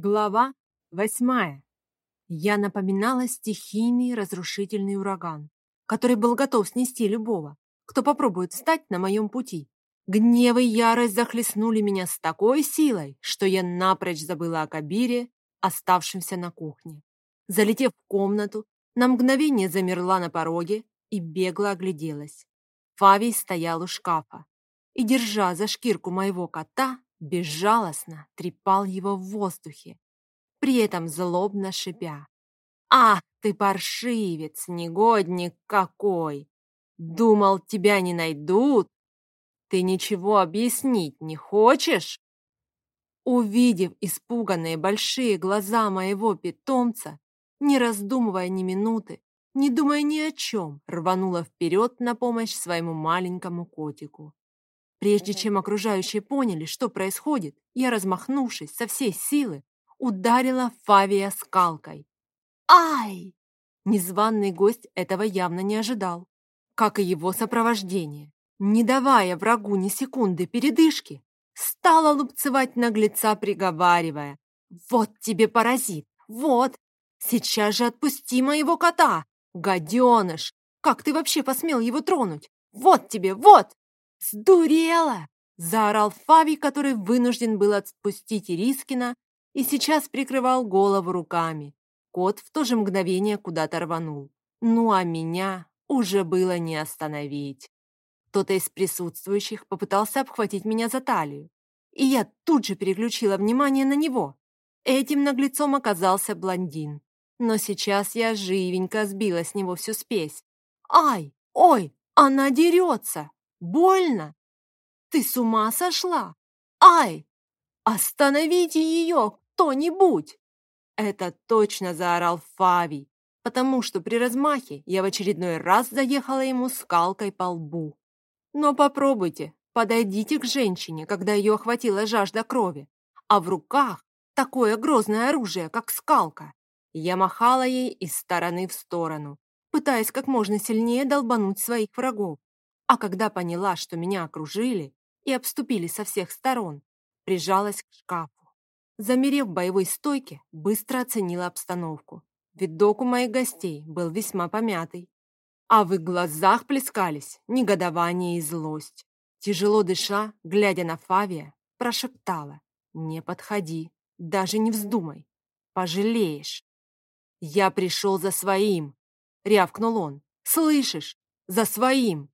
Глава восьмая. Я напоминала стихийный разрушительный ураган, который был готов снести любого, кто попробует встать на моем пути. Гнев и ярость захлестнули меня с такой силой, что я напрочь забыла о Кабире, оставшемся на кухне. Залетев в комнату, на мгновение замерла на пороге и бегло огляделась. Фавий стоял у шкафа и, держа за шкирку моего кота, безжалостно трепал его в воздухе, при этом злобно шипя. «Ах ты, паршивец, негодник какой! Думал, тебя не найдут? Ты ничего объяснить не хочешь?» Увидев испуганные большие глаза моего питомца, не раздумывая ни минуты, не думая ни о чем, рванула вперед на помощь своему маленькому котику. Прежде чем окружающие поняли, что происходит, я, размахнувшись со всей силы, ударила Фавия скалкой. «Ай!» Незваный гость этого явно не ожидал, как и его сопровождение. Не давая врагу ни секунды передышки, стала лупцевать наглеца, приговаривая. «Вот тебе паразит! Вот! Сейчас же отпусти моего кота! Гаденыш! Как ты вообще посмел его тронуть? Вот тебе, вот!» «Сдурела!» – заорал Фави, который вынужден был отпустить Ирискина и сейчас прикрывал голову руками. Кот в то же мгновение куда-то рванул. Ну а меня уже было не остановить. Кто-то из присутствующих попытался обхватить меня за талию, и я тут же переключила внимание на него. Этим наглецом оказался блондин. Но сейчас я живенько сбила с него всю спесь. «Ай! Ой! Она дерется!» Больно? Ты с ума сошла? Ай! Остановите ее кто-нибудь!» Это точно заорал Фавий, потому что при размахе я в очередной раз заехала ему скалкой по лбу. Но попробуйте, подойдите к женщине, когда ее охватила жажда крови, а в руках такое грозное оружие, как скалка. Я махала ей из стороны в сторону, пытаясь как можно сильнее долбануть своих врагов. А когда поняла, что меня окружили и обступили со всех сторон, прижалась к шкафу. Замерев в боевой стойке, быстро оценила обстановку. Видок у моих гостей был весьма помятый. А в их глазах плескались негодование и злость. Тяжело дыша, глядя на Фавия, прошептала «Не подходи, даже не вздумай, пожалеешь». «Я пришел за своим!» — рявкнул он. «Слышишь? За своим!»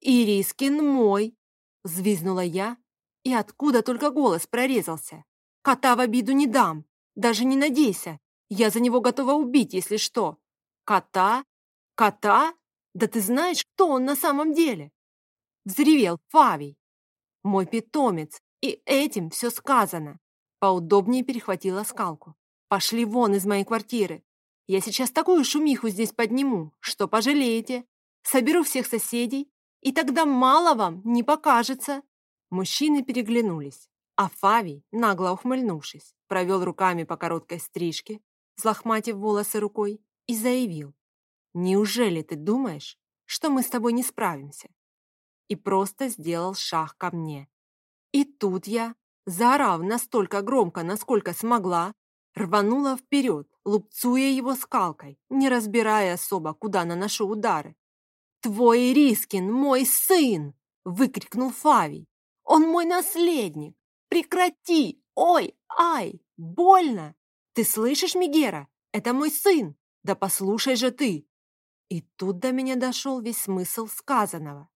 «Ирискин мой!» — взвизнула я, и откуда только голос прорезался. «Кота в обиду не дам, даже не надейся, я за него готова убить, если что». «Кота? Кота? Да ты знаешь, кто он на самом деле?» Взревел Фавий. «Мой питомец, и этим все сказано». Поудобнее перехватила скалку. «Пошли вон из моей квартиры. Я сейчас такую шумиху здесь подниму, что пожалеете. Соберу всех соседей, и тогда мало вам не покажется. Мужчины переглянулись, а Фавий, нагло ухмыльнувшись, провел руками по короткой стрижке, взлохматив волосы рукой, и заявил. «Неужели ты думаешь, что мы с тобой не справимся?» И просто сделал шаг ко мне. И тут я, заорав настолько громко, насколько смогла, рванула вперед, лупцуя его скалкой, не разбирая особо, куда наношу удары. «Твой Рискин мой сын!» — выкрикнул Фавий. «Он мой наследник! Прекрати! Ой, ай, больно! Ты слышишь, Мигера? Это мой сын! Да послушай же ты!» И тут до меня дошел весь смысл сказанного.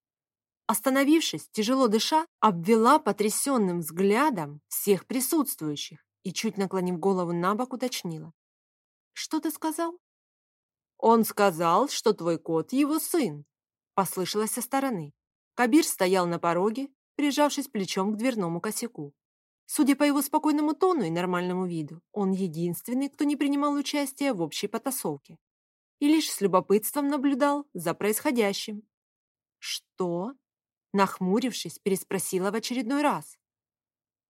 Остановившись, тяжело дыша, обвела потрясенным взглядом всех присутствующих и, чуть наклонив голову на бок, уточнила. «Что ты сказал?» «Он сказал, что твой кот его сын», Послышалось со стороны. Кабир стоял на пороге, прижавшись плечом к дверному косяку. Судя по его спокойному тону и нормальному виду, он единственный, кто не принимал участия в общей потасовке и лишь с любопытством наблюдал за происходящим. «Что?» – нахмурившись, переспросила в очередной раз.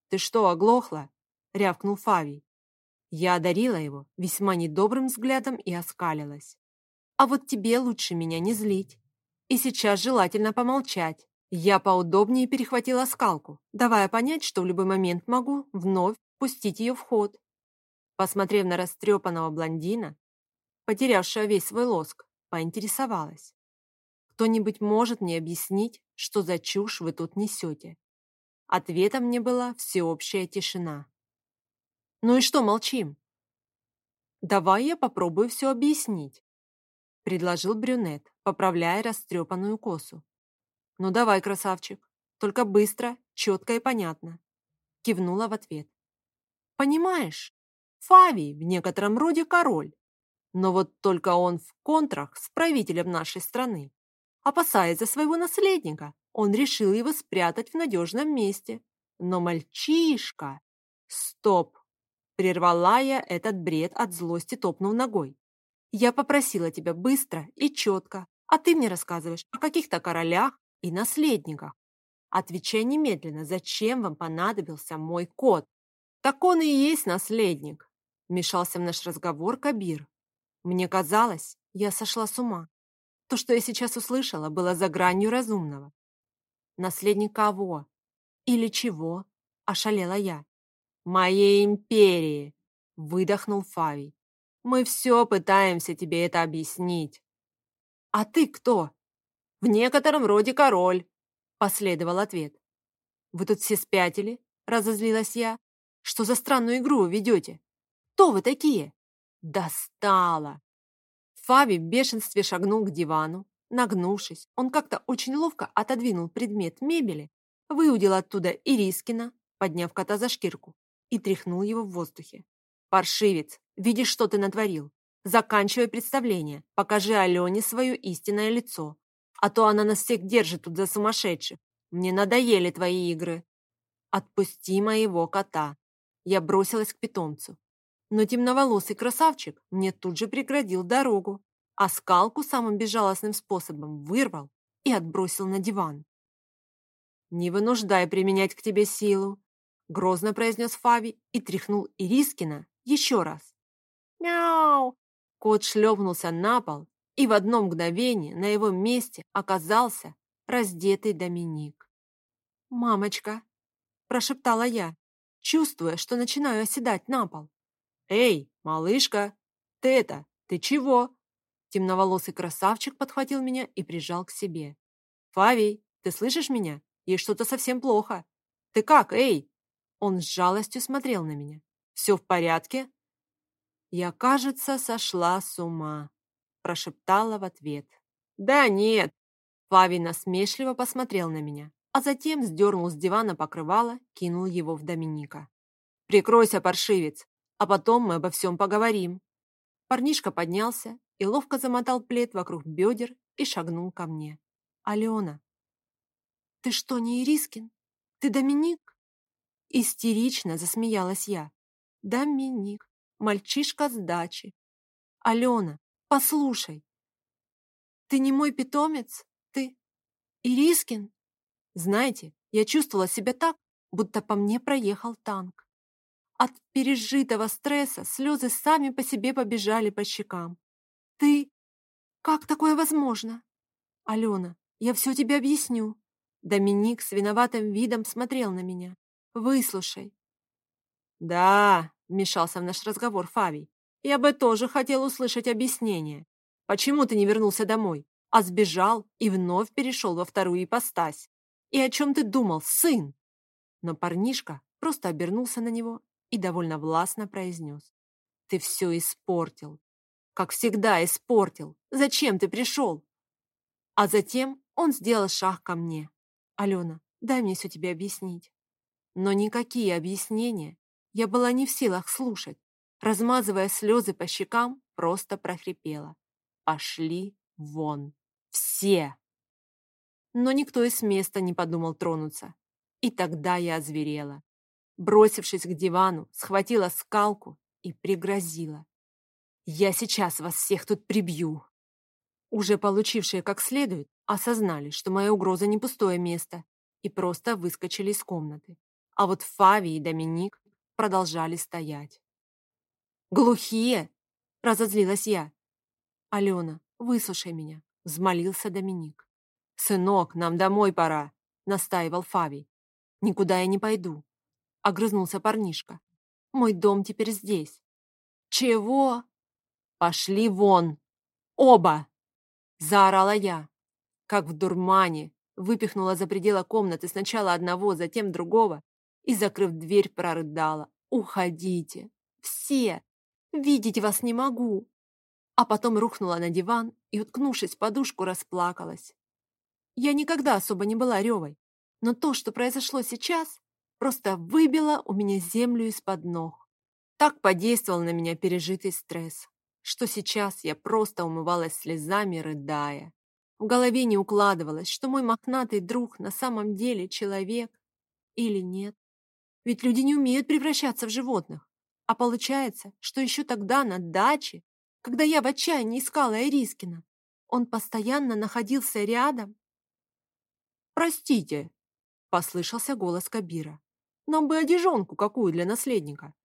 «Ты что, оглохла?» – рявкнул Фавий. Я одарила его весьма недобрым взглядом и оскалилась. «А вот тебе лучше меня не злить. И сейчас желательно помолчать. Я поудобнее перехватила скалку, давая понять, что в любой момент могу вновь пустить ее в ход. Посмотрев на растрепанного блондина, потерявшего весь свой лоск, поинтересовалась. «Кто-нибудь может мне объяснить, что за чушь вы тут несете?» Ответом мне была всеобщая тишина. «Ну и что молчим?» «Давай я попробую все объяснить», — предложил брюнет, поправляя растрепанную косу. «Ну давай, красавчик, только быстро, четко и понятно», — кивнула в ответ. «Понимаешь, Фавий в некотором роде король, но вот только он в контрах с правителем нашей страны. Опасаясь за своего наследника, он решил его спрятать в надежном месте. Но мальчишка... Стоп! Прервала я этот бред от злости, топнув ногой. Я попросила тебя быстро и четко, а ты мне рассказываешь о каких-то королях и наследниках. Отвечай немедленно, зачем вам понадобился мой кот? Так он и есть наследник, вмешался в наш разговор Кабир. Мне казалось, я сошла с ума. То, что я сейчас услышала, было за гранью разумного. Наследник кого? Или чего? Ошалела я. Моей империи, выдохнул Фавий. Мы все пытаемся тебе это объяснить. А ты кто? В некотором роде король, последовал ответ. Вы тут все спятили? Разозлилась я. Что за странную игру ведете? Кто вы такие? Достала! Фави в бешенстве шагнул к дивану, Нагнувшись, он как-то очень ловко отодвинул предмет мебели, выудил оттуда Ирискина, подняв кота за шкирку, и тряхнул его в воздухе. «Паршивец, видишь, что ты натворил? Заканчивай представление, покажи Алене свое истинное лицо, а то она нас всех держит тут за сумасшедших. Мне надоели твои игры. Отпусти моего кота». Я бросилась к питомцу. Но темноволосый красавчик мне тут же преградил дорогу а скалку самым безжалостным способом вырвал и отбросил на диван. «Не вынуждай применять к тебе силу», — грозно произнес Фави и тряхнул Ирискина еще раз. «Мяу!» Кот шлепнулся на пол, и в одно мгновение на его месте оказался раздетый Доминик. «Мамочка!» – прошептала я, чувствуя, что начинаю оседать на пол. «Эй, малышка, ты это, ты чего?» Темноволосый красавчик подхватил меня и прижал к себе. «Фавий, ты слышишь меня? Ей что-то совсем плохо. Ты как, эй?» Он с жалостью смотрел на меня. «Все в порядке?» «Я, кажется, сошла с ума», – прошептала в ответ. «Да нет!» Фавий насмешливо посмотрел на меня, а затем сдернул с дивана покрывало, кинул его в Доминика. «Прикройся, паршивец, а потом мы обо всем поговорим». Парнишка поднялся и ловко замотал плед вокруг бедер и шагнул ко мне. «Алена!» «Ты что, не Ирискин? Ты Доминик?» Истерично засмеялась я. «Доминик, мальчишка с дачи. Алена, послушай, ты не мой питомец? Ты Ирискин?» Знаете, я чувствовала себя так, будто по мне проехал танк. От пережитого стресса слезы сами по себе побежали по щекам. Ты... Как такое возможно? Алена, я все тебе объясню. Доминик с виноватым видом смотрел на меня. Выслушай. Да, вмешался в наш разговор Фавий. Я бы тоже хотел услышать объяснение. Почему ты не вернулся домой, а сбежал и вновь перешел во вторую ипостась? И о чем ты думал, сын? Но парнишка просто обернулся на него и довольно властно произнес. Ты все испортил. Как всегда, испортил. Зачем ты пришел? А затем он сделал шаг ко мне. Алена, дай мне все тебе объяснить. Но никакие объяснения я была не в силах слушать. Размазывая слезы по щекам, просто прохрипела. Пошли вон. Все. Но никто из места не подумал тронуться. И тогда я озверела. Бросившись к дивану, схватила скалку и пригрозила. Я сейчас вас всех тут прибью. Уже получившие как следует, осознали, что моя угроза не пустое место, и просто выскочили из комнаты. А вот Фави и Доминик продолжали стоять. «Глухие!» – разозлилась я. «Алена, выслушай меня», – взмолился Доминик. «Сынок, нам домой пора», – настаивал Фави. «Никуда я не пойду», – огрызнулся парнишка. «Мой дом теперь здесь. «Чего?» «Пошли вон! Оба!» Заорала я, как в дурмане, выпихнула за пределы комнаты сначала одного, затем другого и, закрыв дверь, прорыдала. «Уходите! Все! Видеть вас не могу!» А потом рухнула на диван и, уткнувшись в подушку, расплакалась. Я никогда особо не была ревой, но то, что произошло сейчас, просто выбило у меня землю из-под ног. Так подействовал на меня пережитый стресс, что сейчас я просто умывалась слезами, рыдая. В голове не укладывалось, что мой мохнатый друг на самом деле человек или нет. Ведь люди не умеют превращаться в животных. А получается, что еще тогда на даче, когда я в отчаянии искала Ирискина, он постоянно находился рядом. «Простите», — послышался голос Кабира, «нам бы одежонку какую для наследника,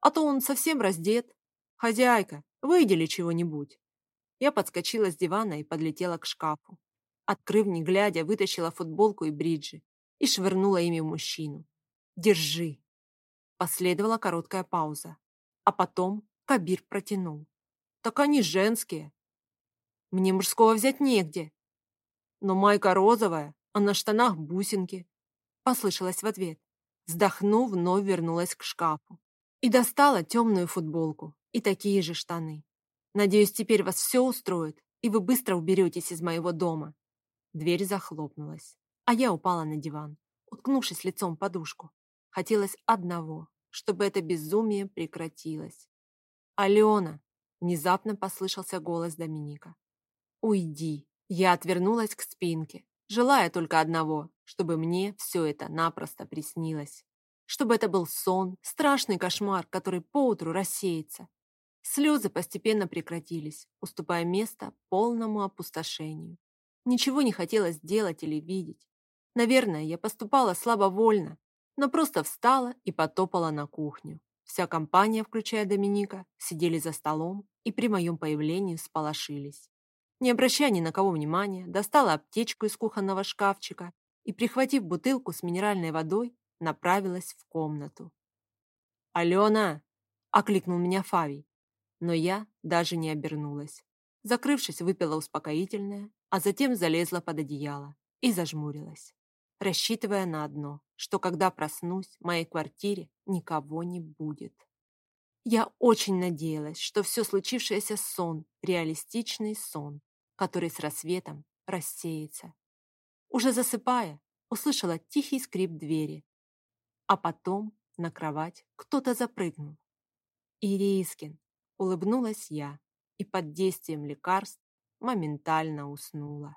а то он совсем раздет. Хозяйка, выдели чего-нибудь». Я подскочила с дивана и подлетела к шкафу. Открыв, не глядя, вытащила футболку и бриджи и швырнула ими в мужчину. «Держи!» Последовала короткая пауза, а потом Кабир протянул. «Так они женские!» «Мне мужского взять негде!» «Но майка розовая, а на штанах бусинки!» Послышалось в ответ. Вздохнув, вновь вернулась к шкафу и достала темную футболку и такие же штаны. Надеюсь, теперь вас все устроит, и вы быстро уберетесь из моего дома». Дверь захлопнулась, а я упала на диван, уткнувшись лицом в подушку. Хотелось одного, чтобы это безумие прекратилось. «Алена!» — внезапно послышался голос Доминика. «Уйди!» Я отвернулась к спинке, желая только одного, чтобы мне все это напросто приснилось. Чтобы это был сон, страшный кошмар, который поутру рассеется, Слезы постепенно прекратились, уступая место полному опустошению. Ничего не хотелось делать или видеть. Наверное, я поступала слабовольно, но просто встала и потопала на кухню. Вся компания, включая Доминика, сидели за столом и при моем появлении сполошились. Не обращая ни на кого внимания, достала аптечку из кухонного шкафчика и, прихватив бутылку с минеральной водой, направилась в комнату. «Алена!» – окликнул меня Фавий но я даже не обернулась. Закрывшись, выпила успокоительное, а затем залезла под одеяло и зажмурилась, рассчитывая на одно, что когда проснусь, в моей квартире никого не будет. Я очень надеялась, что все случившееся сон, реалистичный сон, который с рассветом рассеется. Уже засыпая, услышала тихий скрип двери, а потом на кровать кто-то запрыгнул. Ирискин, Улыбнулась я и под действием лекарств моментально уснула.